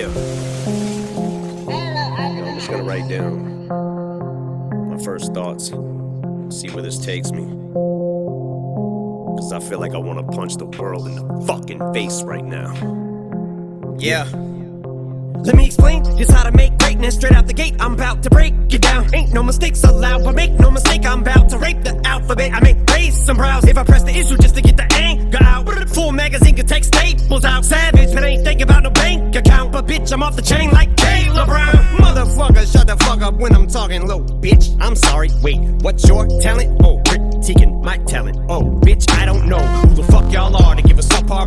Yeah. I'm just gonna write down my first thoughts, see where this takes me. Cause I feel like I wanna punch the world in the fucking face right now. Yeah. Let me explain just how to make greatness straight out the gate. I'm about to break it down. Ain't no mistakes allowed, but make no mistake, I'm about to rape the alphabet. I may raise some brows if I press the issue just to get the anger out. Full magazine can take staples out. Savage, but ain't thinking about no bank account. But bitch, I'm off the chain like Taylor Brown. Motherfucker, shut the fuck up when I'm talking low. Bitch, I'm sorry. Wait, what's your talent? Oh,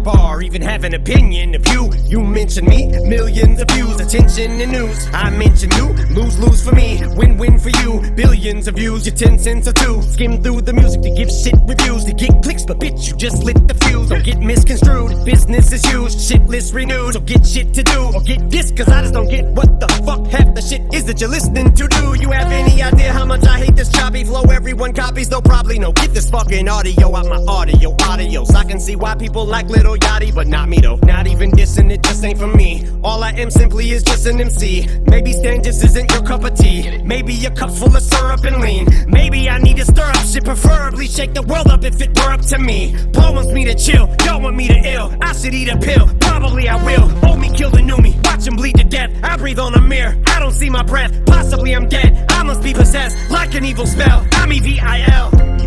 bar, even have an opinion of you. You mention me, millions of views, attention and news. I mention you, lose lose for me, win win for you. Billions of views, your ten cents or two. Skim through the music to give shit reviews to get clicks, but bitch, you just lit the fuse. Don't get misconstrued, business is used, shit list renewed. So get shit to do, or get this, cause I just don't get what the fuck half the shit is that you're listening to. Do you have any idea how much I hate this choppy flow? Everyone copies, though probably no. Get this fucking audio out my audio, audios. I can see why people like Lil Yachty, but not me though. Not even dissing, it just ain't for me. All I am simply is just an MC. Maybe Stan just isn't your cup of tea. Maybe your cup full of syrup and lean. Maybe I need to stir up shit, preferably shake the world up if it were up to me. Paul wants me to chill, y'all want me to ill. I should eat a pill, probably I will. Old me kill the new me, watch him bleed to death. I breathe on a mirror, I don't see my breath. Possibly I'm dead, I must be possessed like an evil spell. I'm E V I L. A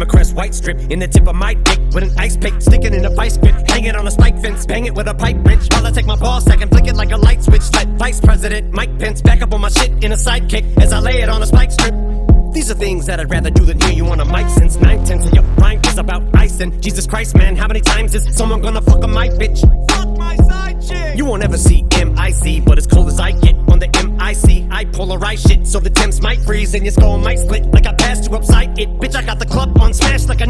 crest white strip in the tip of my dick with an ice pick, sticking in a vice grip, hang it on a spike fence, bang it with a pipe wrench. While I take my ball sack and flick it like a light switch. Let Vice President Mike Pence back up on my shit in a sidekick as I lay it on a spike strip. These are things that I'd rather do than hear you on a mic since nine tenths of your rhyme is about ice and Jesus Christ, man, how many times is someone gonna fuck on my bitch? Fuck my side chick. You won't ever see MIC, but as cold as I get on the MIC, I polarize shit so the temps might freeze and your skull might split like I passed you upside it. Bitch, I got the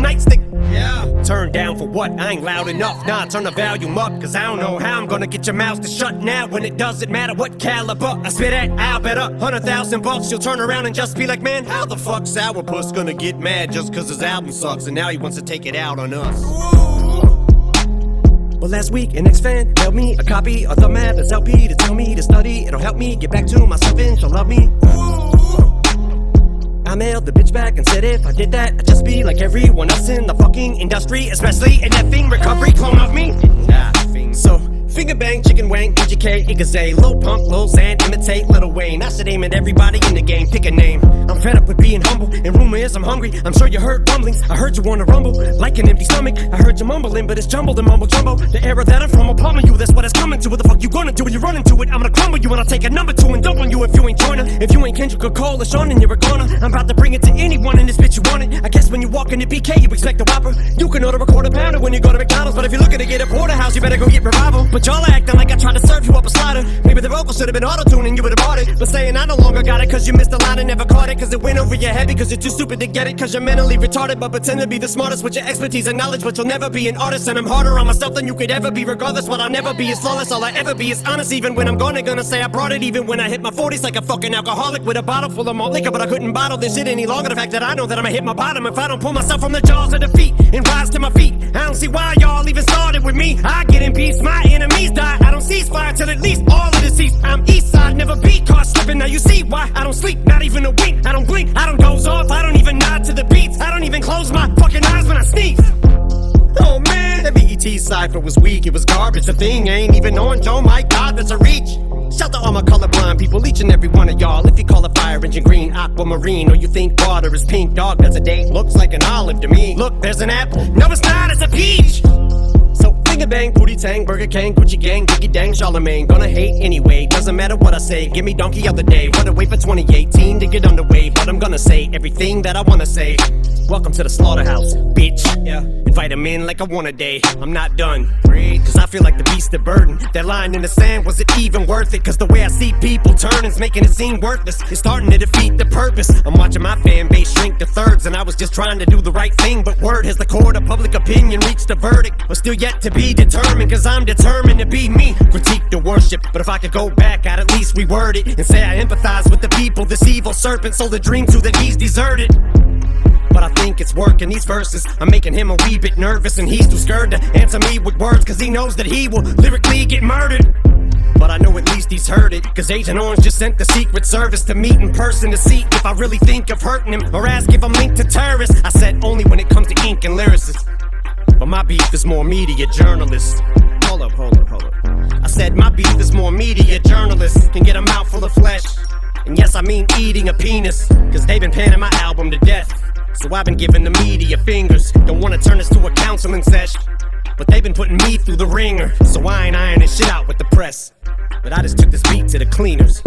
nightstick. Yeah. Turn down for what? I ain't loud enough. Nah, turn the volume up, cause I don't know how I'm gonna get your mouth to shut now when it doesn't matter what caliber I spit at. I'll bet a hundred thousand bucks you'll turn around and just be like, man, how the fuck Sourpuss gonna get mad just cause his album sucks and now he wants to take it out on us? Well, last week, an ex fan mailed me a copy of the Madness LP to tell me to study. It'll help me get back to myself and she'll love me. Mailed the bitch back and said if I did that, I'd just be like everyone else in the fucking industry, especially an effing recovery clone of me. So. Finger bang, chicken wang, PGK, Igaze, Lil Pump, Lil Xan, imitate Lil Wayne. I should aim at everybody in the game, pick a name. I'm fed up with being humble, and rumor is I'm hungry. I'm sure you heard rumblings, I heard you wanna rumble. Like an empty stomach, I heard you mumbling, but it's jumbled and mumble jumbo. The era that I'm from will pummel you, that's what it's coming to. What the fuck you gonna do when you run into it? I'm gonna crumble you, and I'll take a number two and dump on you if you ain't Joyner. If you ain't Kendrick or Cole or Sean, then you're a goner. I'm about to bring it to anyone in this bitch you want it. I guess when you walk into BK, you expect a whopper. You can order a quarter pounder when you go to McDonald's, but if you're looking to get a porterhouse, you better go get revival. But y'all acting like I tried to serve you up a slider. Maybe the vocal should have been auto-tuning, you would have bought it. But saying I no longer got it cause you missed a line and never caught it. Cause it went over your head because you're too stupid to get it. Cause you're mentally retarded, but pretend to be the smartest with your expertise and knowledge. But you'll never be an artist, and I'm harder on myself than you could ever be. Regardless, what I'll never be is flawless. All I ever be is honest, even when I'm gone, gonna gonna say I brought it. Even when I hit my 40s like a fucking alcoholic with a bottle full of malt liquor. But I couldn't bottle this shit any longer. The fact that I know that I'ma hit my bottom if I don't pull myself from the jaws of defeat and rise to my feet. I don't see why y'all even started with me. I get in peace, my enemies die. I don't cease fire till at least all of the seats. I'm east side, never be caught slipping. Now you see why I don't sleep, not even a wink. I don't blink, I don't doze off, I don't even nod to the beats. I don't even close my fucking eyes when I sneeze. Oh man, the BET cipher was weak, it was garbage. The thing ain't even orange, oh my god, that's a reach. Shout to all my colorblind people, each and every one of y'all. If you call a fire engine green, aquamarine, or you think water is pink, dog, that's a date. Looks like an olive to me. Look, there's an apple. No, it's not, it's a peach. So finger bang, booty tang, Burger King, Gucci gang, Biggie dang, Charlemagne. Gonna hate anyway, doesn't matter what I say. Give me donkey of the day. Wanna wait for 2018 to get underway, but I'm gonna say everything that I wanna say. Welcome to the slaughterhouse, bitch. Yeah. Invite 'em in like I want a day. I'm not done. Cause I feel like the beast of burden. That line in the sand, was it even worth it? Cause the way I see people turn turning's making it seem worthless. It's starting to defeat the purpose. I'm watching my fan base shrink to thirds, and I was just trying to do the right thing. But word has the court of public opinion reached a verdict. But still yet to be determined, cause I'm determined to be me. Critique the worship, but if I could go back, I'd at least reword it and say I empathize with the people. This evil serpent sold a dream to that he's deserted. But I think it's working these verses. I'm making him a wee bit nervous, and he's too scared to answer me with words, cause he knows that he will lyrically get murdered. But I know at least he's heard it. Cause Agent Orange just sent the Secret Service to meet in person to see if I really think of hurting him or ask if I'm linked to terrorists. I said only when it comes to ink and lyricists. But my beef is more media journalists. Hold up, hold up, hold up. I said my beef is more media journalists can get of flesh. And yes, I mean eating a penis. Cause they've been panning my album to death. So I've been giving the media fingers. Don't wanna turn this to a counseling session. But they've been putting me through the ringer. So I ain't ironing shit out with the press. But I just took this beat to the cleaners.